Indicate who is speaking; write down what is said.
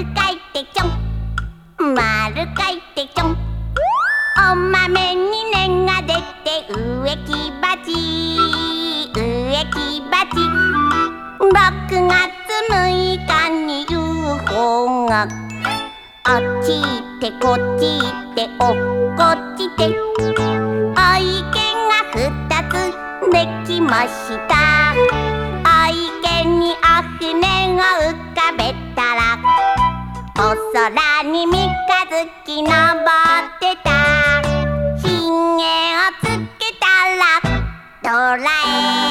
Speaker 1: るかいてちょん。まるかいてちょん。おまめにねがでてうえきばち木鉢。ぼくが6月6日に UFO があっちいってこっちいっておっこっちて。おいけがふたつできました。空に三日月登ってた。ひげをつけたらドラえもん。